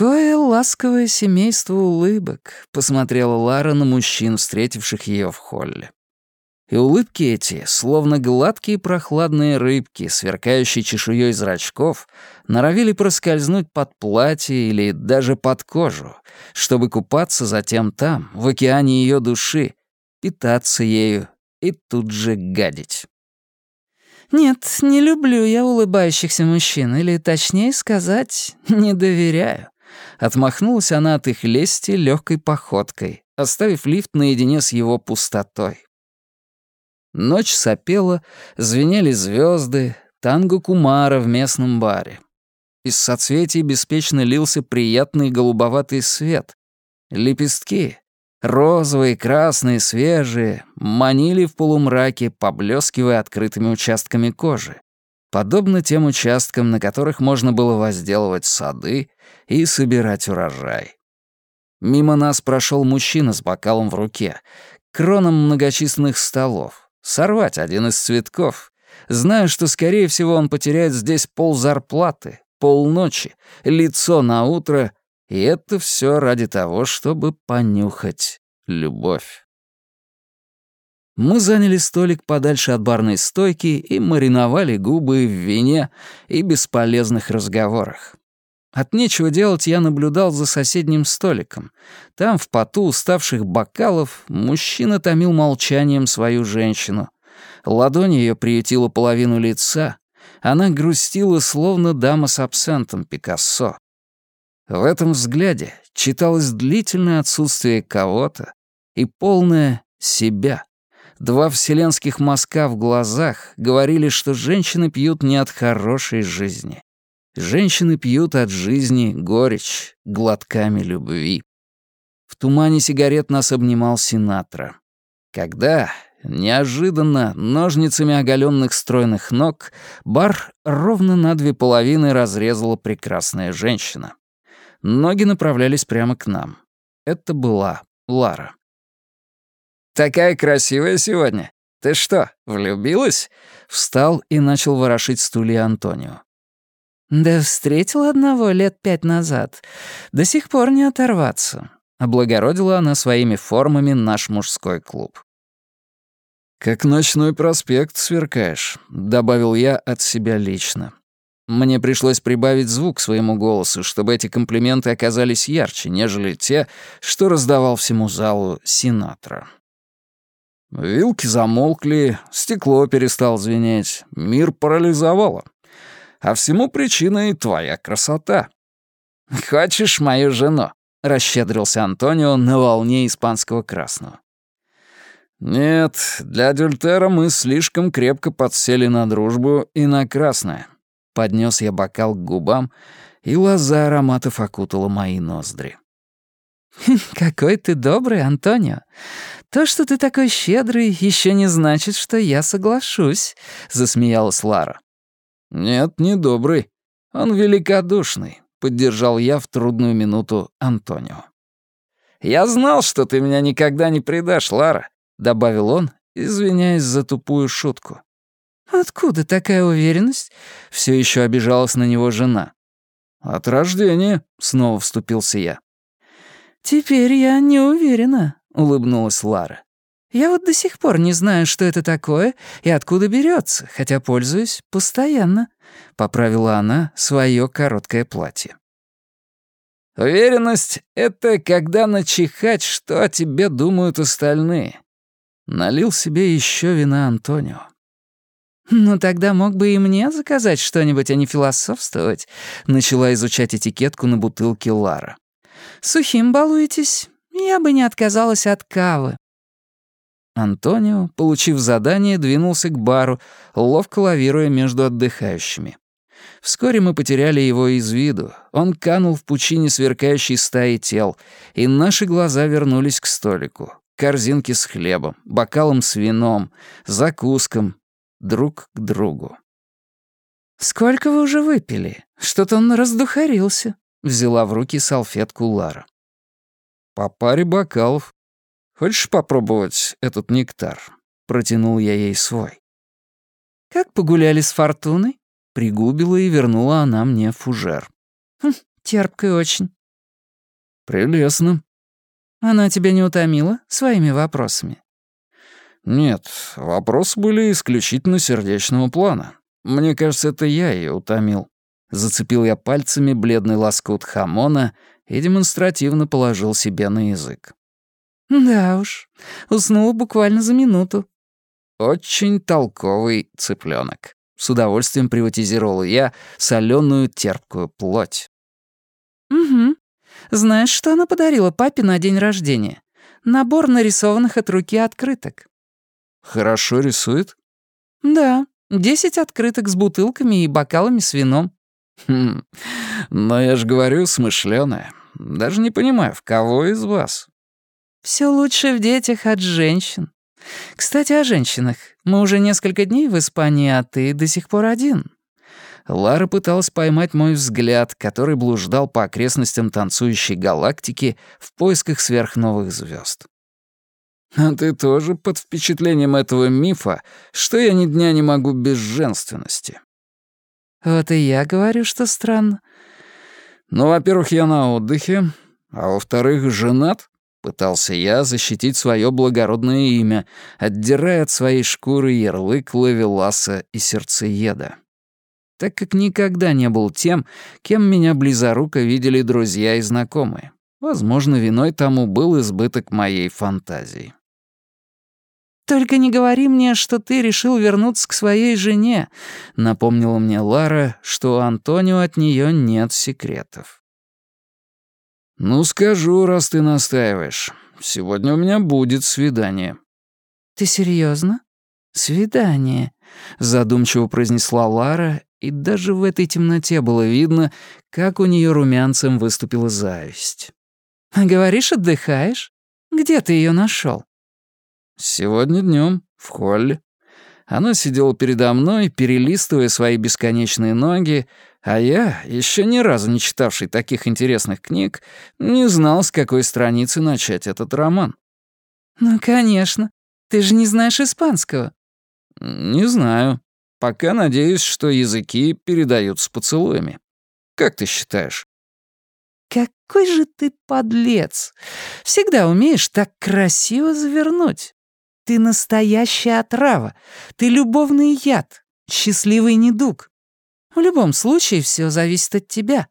«Какое ласковое семейство улыбок», — посмотрела Лара на мужчин, встретивших ее в холле. И улыбки эти, словно гладкие прохладные рыбки, сверкающие чешуей зрачков, норовили проскользнуть под платье или даже под кожу, чтобы купаться затем там, в океане ее души, питаться ею и тут же гадить. «Нет, не люблю я улыбающихся мужчин, или, точнее сказать, не доверяю». Отмахнулась она от их лести легкой походкой, оставив лифт наедине с его пустотой. Ночь сопела, звенели звезды, танго кумара в местном баре. Из соцветий беспечно лился приятный голубоватый свет. Лепестки, розовые, красные, свежие, манили в полумраке, поблескивая открытыми участками кожи, подобно тем участкам, на которых можно было возделывать сады и собирать урожай. Мимо нас прошел мужчина с бокалом в руке, кроном многочисленных столов, сорвать один из цветков, зная, что, скорее всего, он потеряет здесь пол зарплаты, полночи, лицо на утро, и это все ради того, чтобы понюхать любовь. Мы заняли столик подальше от барной стойки и мариновали губы в вине и бесполезных разговорах. От нечего делать я наблюдал за соседним столиком. Там, в поту уставших бокалов, мужчина томил молчанием свою женщину. Ладонь ее приютила половину лица. Она грустила, словно дама с абсентом Пикассо. В этом взгляде читалось длительное отсутствие кого-то и полное себя. Два вселенских мазка в глазах говорили, что женщины пьют не от хорошей жизни. Женщины пьют от жизни горечь глотками любви. В тумане сигарет нас обнимал Синатра. Когда, неожиданно, ножницами оголенных стройных ног, бар ровно на две половины разрезала прекрасная женщина. Ноги направлялись прямо к нам. Это была Лара. «Такая красивая сегодня. Ты что, влюбилась?» Встал и начал ворошить стулья Антонио. «Да встретил одного лет пять назад. До сих пор не оторваться», — облагородила она своими формами наш мужской клуб. «Как ночной проспект сверкаешь», — добавил я от себя лично. Мне пришлось прибавить звук своему голосу, чтобы эти комплименты оказались ярче, нежели те, что раздавал всему залу Синатра. Вилки замолкли, стекло перестал звенеть, мир парализовало. А всему причиной твоя красота. «Хочешь мою жену?» — расщедрился Антонио на волне испанского красного. «Нет, для Дюльтера мы слишком крепко подсели на дружбу и на красное». Поднес я бокал к губам, и лоза ароматов окутала мои ноздри. «Какой ты добрый, Антонио. То, что ты такой щедрый, еще не значит, что я соглашусь», — засмеялась Лара. «Нет, не добрый. Он великодушный», — поддержал я в трудную минуту Антонио. «Я знал, что ты меня никогда не предашь, Лара», — добавил он, извиняясь за тупую шутку. «Откуда такая уверенность?» — все еще обижалась на него жена. «От рождения», — снова вступился я. «Теперь я не уверена», — улыбнулась Лара. Я вот до сих пор не знаю, что это такое и откуда берется, хотя пользуюсь постоянно», — поправила она свое короткое платье. «Уверенность — это когда начихать, что о тебе думают остальные». Налил себе еще вина Антонио. «Ну тогда мог бы и мне заказать что-нибудь, а не философствовать», — начала изучать этикетку на бутылке Лара. «Сухим балуетесь? Я бы не отказалась от кавы». Антонио, получив задание, двинулся к бару, ловко лавируя между отдыхающими. Вскоре мы потеряли его из виду. Он канул в пучине сверкающей стаи тел, и наши глаза вернулись к столику. Корзинке с хлебом, бокалом с вином, закуском, друг к другу. «Сколько вы уже выпили? Что-то он раздухарился», — взяла в руки салфетку Лара. «По паре бокалов», «Хочешь попробовать этот нектар?» Протянул я ей свой. «Как погуляли с Фортуной?» Пригубила и вернула она мне фужер. «Хм, терпкой очень. «Прелестно». «Она тебя не утомила своими вопросами?» «Нет, вопросы были исключительно сердечного плана. Мне кажется, это я ее утомил». Зацепил я пальцами бледный лоскут хамона и демонстративно положил себе на язык. «Да уж, уснула буквально за минуту». «Очень толковый цыпленок. С удовольствием приватизировал я соленую терпкую плоть. «Угу. Знаешь, что она подарила папе на день рождения? Набор нарисованных от руки открыток». «Хорошо рисует?» «Да, десять открыток с бутылками и бокалами с вином». «Хм, но я же говорю, смышленая. Даже не понимаю, в кого из вас?» Все лучше в детях от женщин. Кстати, о женщинах. Мы уже несколько дней в Испании, а ты до сих пор один». Лара пыталась поймать мой взгляд, который блуждал по окрестностям танцующей галактики в поисках сверхновых звезд. «А ты тоже под впечатлением этого мифа, что я ни дня не могу без женственности?» «Вот и я говорю, что странно». «Ну, во-первых, я на отдыхе, а во-вторых, женат. Пытался я защитить свое благородное имя, отдирая от своей шкуры ярлык лавеласа и сердцееда. Так как никогда не был тем, кем меня близоруко видели друзья и знакомые. Возможно, виной тому был избыток моей фантазии. «Только не говори мне, что ты решил вернуться к своей жене», — напомнила мне Лара, что у Антонио от нее нет секретов. «Ну, скажу, раз ты настаиваешь. Сегодня у меня будет свидание». «Ты серьезно? Свидание?» — задумчиво произнесла Лара, и даже в этой темноте было видно, как у нее румянцем выступила зависть. «А говоришь, отдыхаешь? Где ты ее нашел? «Сегодня днем в холле». Она сидела передо мной, перелистывая свои бесконечные ноги, а я, еще ни разу не читавший таких интересных книг, не знал, с какой страницы начать этот роман. «Ну, конечно. Ты же не знаешь испанского». «Не знаю. Пока надеюсь, что языки передаются поцелуями. Как ты считаешь?» «Какой же ты подлец! Всегда умеешь так красиво завернуть. Ты настоящая отрава, ты любовный яд, счастливый недуг. В любом случае, все зависит от тебя.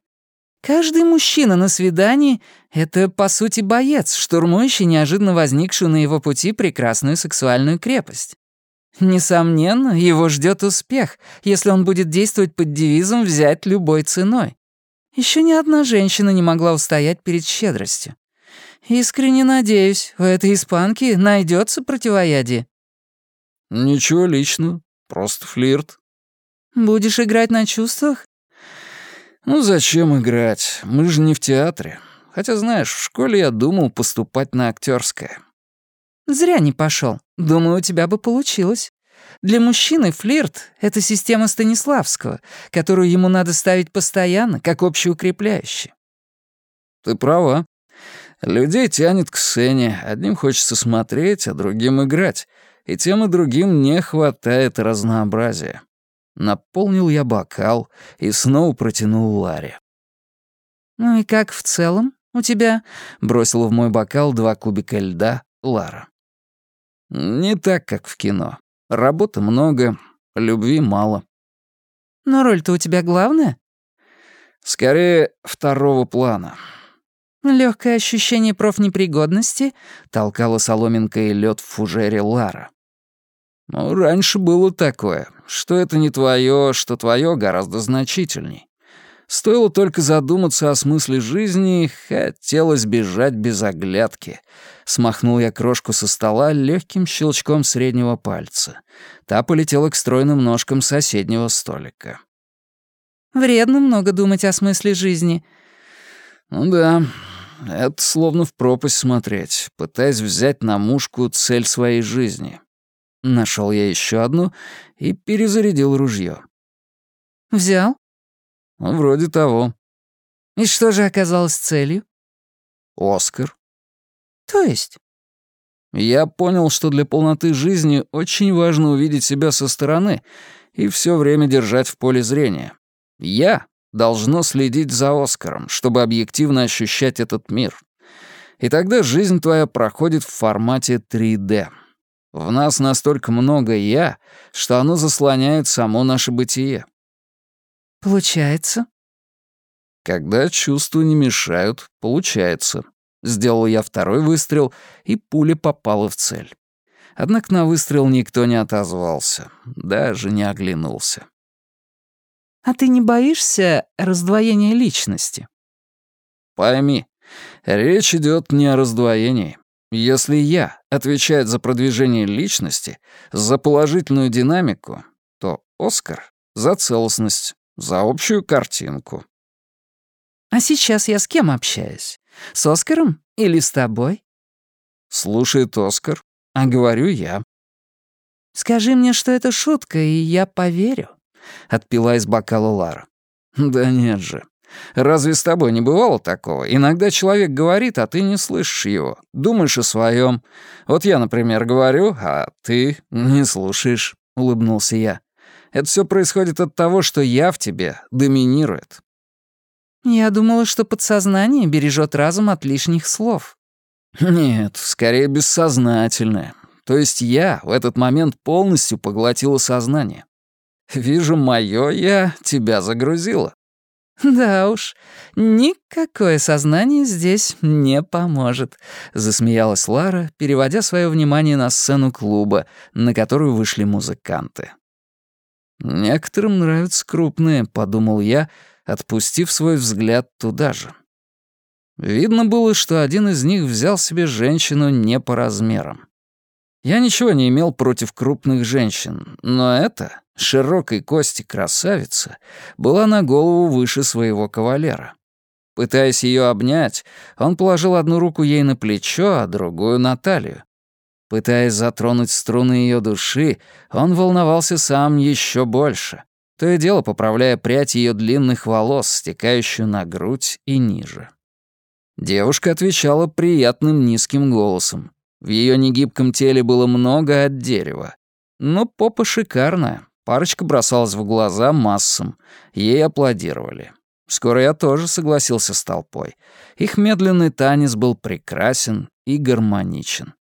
Каждый мужчина на свидании — это, по сути, боец, штурмующий неожиданно возникшую на его пути прекрасную сексуальную крепость. Несомненно, его ждет успех, если он будет действовать под девизом «взять любой ценой». Еще ни одна женщина не могла устоять перед щедростью. Искренне надеюсь, у этой испанки найдется противоядие. Ничего личного, просто флирт. Будешь играть на чувствах? Ну зачем играть? Мы же не в театре. Хотя, знаешь, в школе я думал поступать на актерское. Зря не пошел. Думаю, у тебя бы получилось. Для мужчины флирт — это система Станиславского, которую ему надо ставить постоянно, как общеукрепляющий. Ты права. Людей тянет к сцене. Одним хочется смотреть, а другим играть. И тем и другим не хватает разнообразия. Наполнил я бокал и снова протянул Ларе. «Ну и как в целом у тебя?» — бросила в мой бокал два кубика льда Лара. «Не так, как в кино. Работы много, любви мало». «Но роль-то у тебя главная?» «Скорее, второго плана». Легкое ощущение профнепригодности толкала соломинкой лед в фужере Лара. Ну, раньше было такое, что это не твое, что твое гораздо значительней. Стоило только задуматься о смысле жизни, хотелось бежать без оглядки. Смахнул я крошку со стола легким щелчком среднего пальца. Та полетела к стройным ножкам соседнего столика. «Вредно много думать о смысле жизни». «Ну да, это словно в пропасть смотреть, пытаясь взять на мушку цель своей жизни. Нашел я еще одну и перезарядил ружье. «Взял?» Ну, вроде того. «И что же оказалось целью?» «Оскар». «То есть?» Я понял, что для полноты жизни очень важно увидеть себя со стороны и все время держать в поле зрения. Я должно следить за Оскаром, чтобы объективно ощущать этот мир. И тогда жизнь твоя проходит в формате 3D. В нас настолько много «я», что оно заслоняет само наше бытие. Получается? Когда чувства не мешают, получается. Сделал я второй выстрел, и пуля попала в цель. Однако на выстрел никто не отозвался, даже не оглянулся. «А ты не боишься раздвоения личности?» «Пойми, речь идет не о раздвоении. Если «я» отвечает за продвижение личности, за положительную динамику, то «Оскар» — за целостность, за общую картинку. «А сейчас я с кем общаюсь? С Оскаром или с тобой?» Слушает Оскар, а говорю я. «Скажи мне, что это шутка, и я поверю», — отпила из бокала Лара. «Да нет же. Разве с тобой не бывало такого? Иногда человек говорит, а ты не слышишь его. Думаешь о своем. Вот я, например, говорю, а ты не слушаешь», — улыбнулся я. «Это все происходит от того, что я в тебе доминирует». «Я думала, что подсознание бережет разум от лишних слов». «Нет, скорее бессознательное. То есть я в этот момент полностью поглотила сознание. Вижу, моё «я» тебя загрузило. «Да уж, никакое сознание здесь не поможет», — засмеялась Лара, переводя свое внимание на сцену клуба, на которую вышли музыканты. «Некоторым нравятся крупные», — подумал я, отпустив свой взгляд туда же. Видно было, что один из них взял себе женщину не по размерам. Я ничего не имел против крупных женщин, но широкой кости красавица, была на голову выше своего кавалера. Пытаясь ее обнять, он положил одну руку ей на плечо, а другую — на талию. Пытаясь затронуть струны ее души, он волновался сам еще больше, то и дело поправляя прядь ее длинных волос, стекающую на грудь и ниже. Девушка отвечала приятным низким голосом. В ее негибком теле было много от дерева. Но попа шикарная. Парочка бросалась в глаза массам. Ей аплодировали. Скоро я тоже согласился с толпой. Их медленный танец был прекрасен и гармоничен.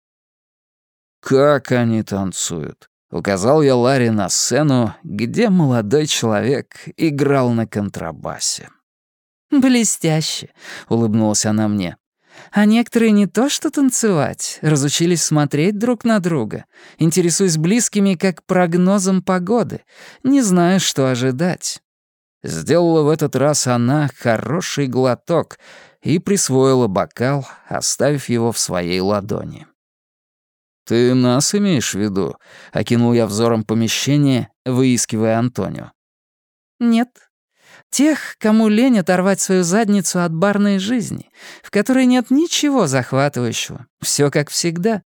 «Как они танцуют!» — указал я Ларе на сцену, где молодой человек играл на контрабасе. «Блестяще!» — улыбнулась она мне. А некоторые не то что танцевать, разучились смотреть друг на друга, интересуясь близкими как прогнозом погоды, не зная, что ожидать. Сделала в этот раз она хороший глоток и присвоила бокал, оставив его в своей ладони. «Ты нас имеешь в виду?» — окинул я взором помещение, выискивая Антонио. «Нет», Тех, кому лень оторвать свою задницу от барной жизни, в которой нет ничего захватывающего, все как всегда.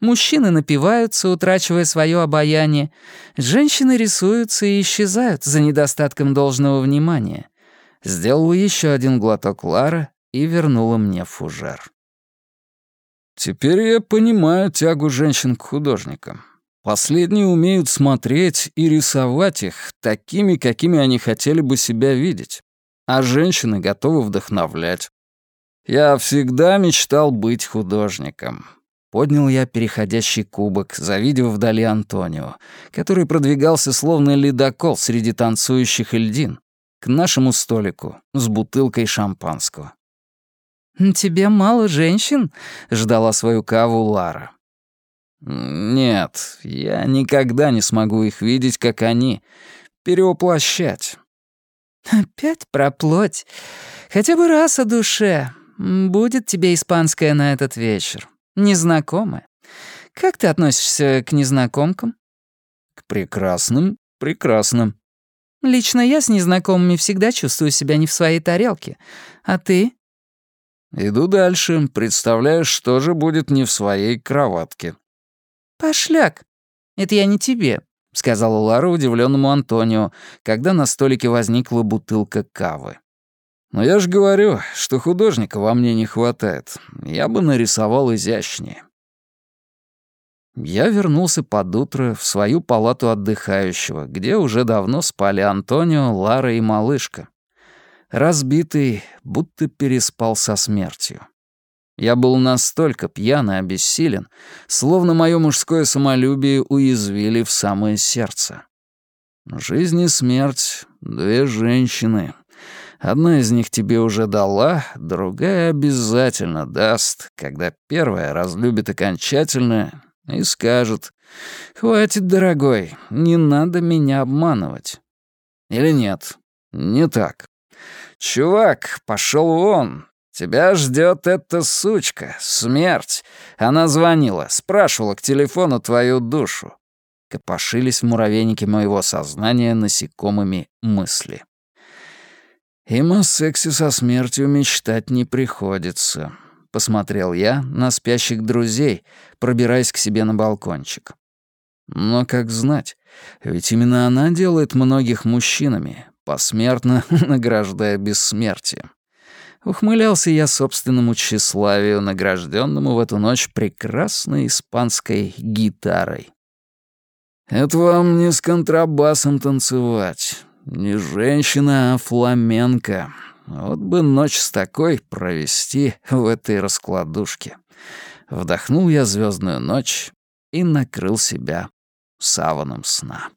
Мужчины напиваются, утрачивая свое обаяние. Женщины рисуются и исчезают за недостатком должного внимания. Сделала еще один глоток Лара и вернула мне фужер. «Теперь я понимаю тягу женщин к художникам. Последние умеют смотреть и рисовать их такими, какими они хотели бы себя видеть, а женщины готовы вдохновлять. Я всегда мечтал быть художником. Поднял я переходящий кубок, завидев вдали Антонио, который продвигался словно ледокол среди танцующих льдин, к нашему столику с бутылкой шампанского. «Тебе мало женщин?» — ждала свою каву Лара. Нет, я никогда не смогу их видеть, как они. Перевоплощать. Опять про плоть. Хотя бы раз о душе. Будет тебе испанская на этот вечер. Незнакомая. Как ты относишься к незнакомкам? К прекрасным, прекрасным. Лично я с незнакомыми всегда чувствую себя не в своей тарелке. А ты? Иду дальше, представляю, что же будет не в своей кроватке. «Пошляк! Это я не тебе», — сказала Лара удивленному Антонио, когда на столике возникла бутылка кавы. «Но я же говорю, что художника во мне не хватает. Я бы нарисовал изящнее». Я вернулся под утро в свою палату отдыхающего, где уже давно спали Антонио, Лара и малышка. Разбитый, будто переспал со смертью. Я был настолько пьян и обессилен, словно мое мужское самолюбие уязвили в самое сердце. Жизнь и смерть — две женщины. Одна из них тебе уже дала, другая обязательно даст, когда первая разлюбит окончательно и скажет «Хватит, дорогой, не надо меня обманывать». Или нет, не так. «Чувак, пошел вон, «Тебя ждет эта сучка, смерть. Она звонила, спрашивала к телефону твою душу». Копошились в муравейнике моего сознания насекомыми мысли. «Им о сексе со смертью мечтать не приходится», — посмотрел я на спящих друзей, пробираясь к себе на балкончик. Но как знать, ведь именно она делает многих мужчинами, посмертно награждая бессмертием. Ухмылялся я собственному тщеславию, награжденному в эту ночь прекрасной испанской гитарой. «Это вам не с контрабасом танцевать. Не женщина, а фламенко. Вот бы ночь с такой провести в этой раскладушке». Вдохнул я звездную ночь и накрыл себя саваном сна.